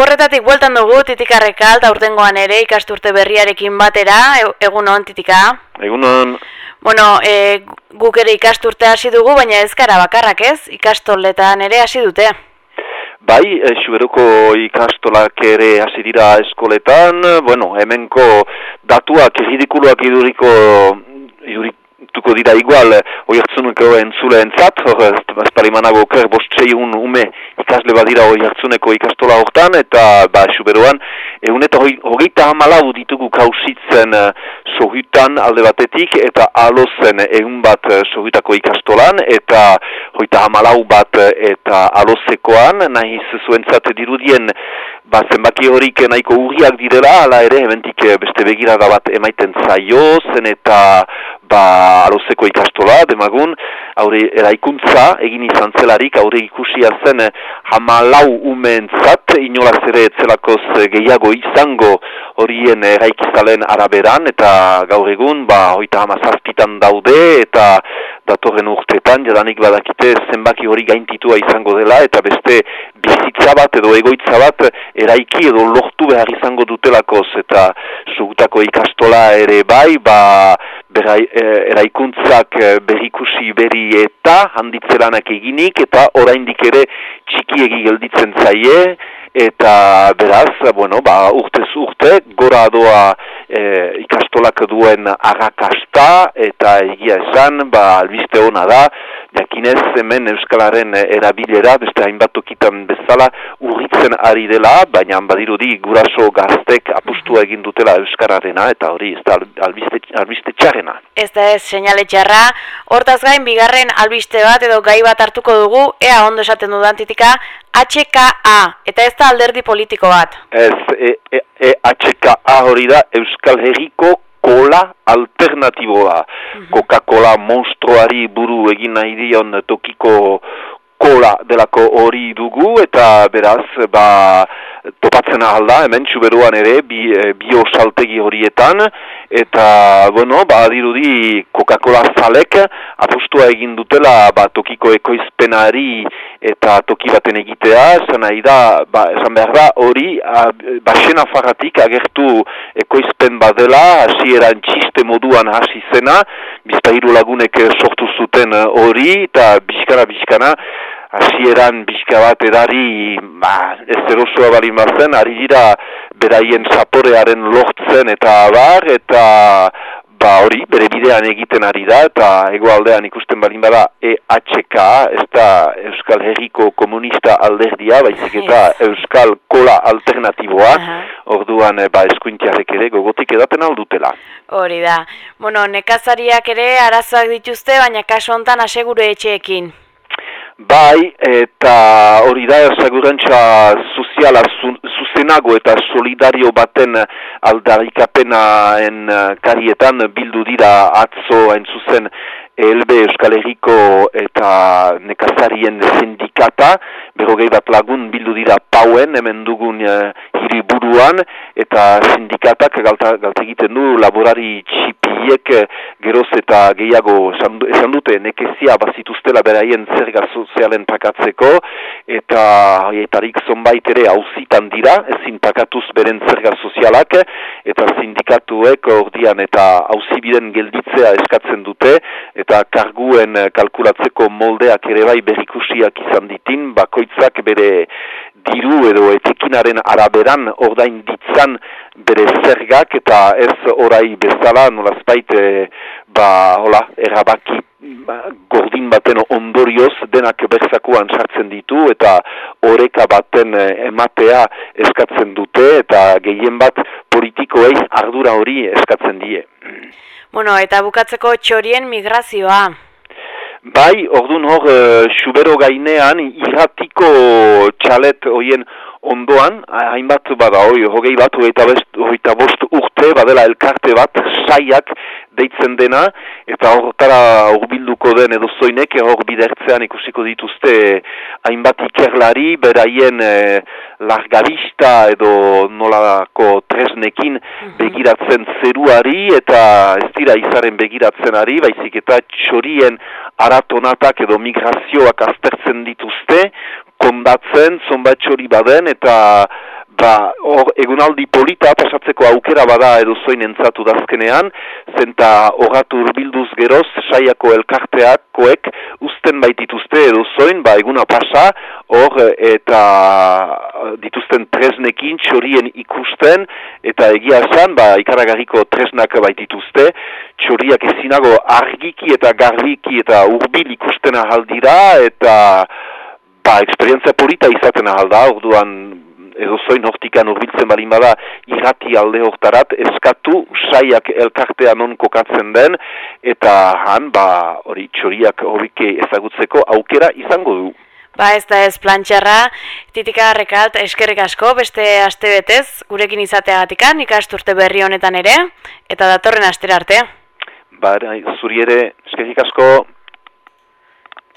Oporretatik bueltan dugu titikarreka alta urtengoan ere ikasturte berriarekin batera, e egun hon titika? Egun hon. Bueno, e, guk ere ikasturte hasi dugu, baina ez gara bakarrak ez, ikastoletan ere hasi dute. Bai, e, xuberuko ikastolak ere hasi dira eskoletan, bueno, hemenko datuak ridikuluak iduriko, idurik, tuko dira igual, oi hartzuneko entzule entzat, hor ez parimanago ker un ume ikasle badira hori hartzuneko ikastola hortan, eta ba, suberoan, egun eta hogeita hamalau ditugu kausitzen uh, sohutan alde batetik, eta alozen egun bat uh, sohutako ikastolan, eta hogeita hamalau bat uh, eta alozekoan, nahi zuentzat dirudien, ba, zenbaki horik nahiko urriak direla, ala ere, eventik beste begirada bat emaiten zaio, zen eta ba, alozeko ikastola, demagun, haure eraikuntza, egin izan zelarik, haure ikusia zen hamalau umentzat, inolaz ere etzelakoz gehiago izango horien eraikizalen araberan, eta gaur egun, ba, hoita hamazazpitan daude, eta datorren urtetan, jadanik badakite zenbaki hori gaintitua izango dela, eta beste bizitza bat edo egoitza bat eraiki edo lortu behar izango dutelakoz, eta sugutako ikastola ere bai, ba, berai, e, eraikuntzak e, berikusi beri eta handitzelanak eginik, eta oraindik ere txikiegi gelditzen zaie, eta beraz, bueno, ba, urtez urte, gora doa e, ikastolak duen agakasta, eta egia esan, ba, albiste hona da, jakinez hemen Euskalaren erabilera, beste hainbat okitan bezala, urritzen ari dela, baina badirudi guraso gaztek apustua egin dutela Euskararena, eta hori ez da albiste, albiste txarrena. Ez da ez, seinale txarra, hortaz gain, bigarren albiste bat edo gai bat hartuko dugu, ea ondo esaten dudan titika, HKA, eta ez da alderdi politiko bat. Ez, e, e, e, HKA hori da Euskal Herriko kola alternatiboa. Mm -hmm. Coca-Cola monstruari buru egin nahi dion tokiko kola delako hori dugu, eta beraz, ba, topatzen alda, hemen txuberuan ere, bi, e, bio saltegi horietan, eta, bueno, ba, dirudi Coca-Cola zalek, apustua egin dutela, ba, tokiko ekoizpenari eta toki baten egitea, nahi da, ba, esan behar da, hori, basena farratik agertu ekoizpen badela, hasi eran txiste moduan hasi zena, bizpahiru lagunek sortu zuten hori, eta bizkana-bizkana, hasieran bizka bat edari ba, ez erosoa balin bazen, ari dira beraien zaporearen lortzen eta abar, eta ba hori, bere bidean egiten ari da, eta egoaldean ikusten balin bada EHK, ez da Euskal Herriko Komunista alderdia, baizik eta Euskal Kola Alternatiboa, orduan ba eskuintiarek ere gogotik edaten aldutela. Hori da. Bueno, nekazariak ere arazoak dituzte, baina kaso hontan aseguru etxeekin. Bai, eta hori da segurantza soziala zuzenago eta solidario baten aldarikapenaen karietan bildu dira atzo hain zuzen ELB Euskal Herriko eta nekazarien sindikata, berrogei bat lagun bildu dira pauen, hemen dugun uh, hiriburuan, eta sindikatak galta egiten du laborari txipiek geroz eta gehiago esan dute nekezia bazituztela beraien zerga sozialen pakatzeko, eta haietarik zonbait ere hauzitan dira, ezin pakatuz beren zerga sozialak, eta sindikatuek ordian eta hauzibiden gelditzea eskatzen dute, eta karguen eh, kalkulatzeko moldeak ere bai berrikusiak izan ditin, bakoitzak bere diru edo etekinaren araberan ordain ditzan bere zergak eta ez orai bezala nolazpait e, ba, hola, erabaki ba, gordin baten ondorioz denak berzakuan sartzen ditu eta oreka baten eh, ematea eskatzen dute eta gehien bat politikoei ardura hori eskatzen die. Bueno, eta bukatzeko txorien migrazioa. Bai, ordun hor, uh, xubero gainean, irratiko txalet hoien ondoan, hainbat bada, hoi, hogei bat, eta bost urte, badela elkarte bat, saiak deitzen dena, eta hortara urbilduko den edo zoinek, hor bidertzean ikusiko dituzte hainbat ikerlari, beraien e, largarista edo nolako tresnekin mhm. begiratzen zeruari, eta ez dira izaren begiratzen ari, baizik eta txorien aratonatak edo migrazioak aztertzen dituzte, kondatzen, zonbait txori baden, eta ba, hor, egunaldi polita pasatzeko aukera bada edo zoin entzatu dazkenean, zenta horratu urbilduz geroz, saiako elkarteak koek usten baitituzte edo zoin, ba, eguna pasa, hor, eta dituzten tresnekin txorien ikusten, eta egia esan, ba, ikaragarriko tresnak baitituzte, txoriak ezinago argiki eta garbiki eta urbil ikusten ahaldira, eta ba, eksperientzia polita izaten ahalda, orduan edo zoin hortikan urbiltzen balin bada irrati alde hortarat, eskatu saiak elkartea non kokatzen den, eta han, ba, hori txoriak horike ezagutzeko aukera izango du. Ba ez da ez plantxarra, titika harrekalt eskerrik asko, beste aste betez, gurekin izateagatikan, ikasturte berri honetan ere, eta datorren astera arte. Ba, zuri ere, eskerrik asko.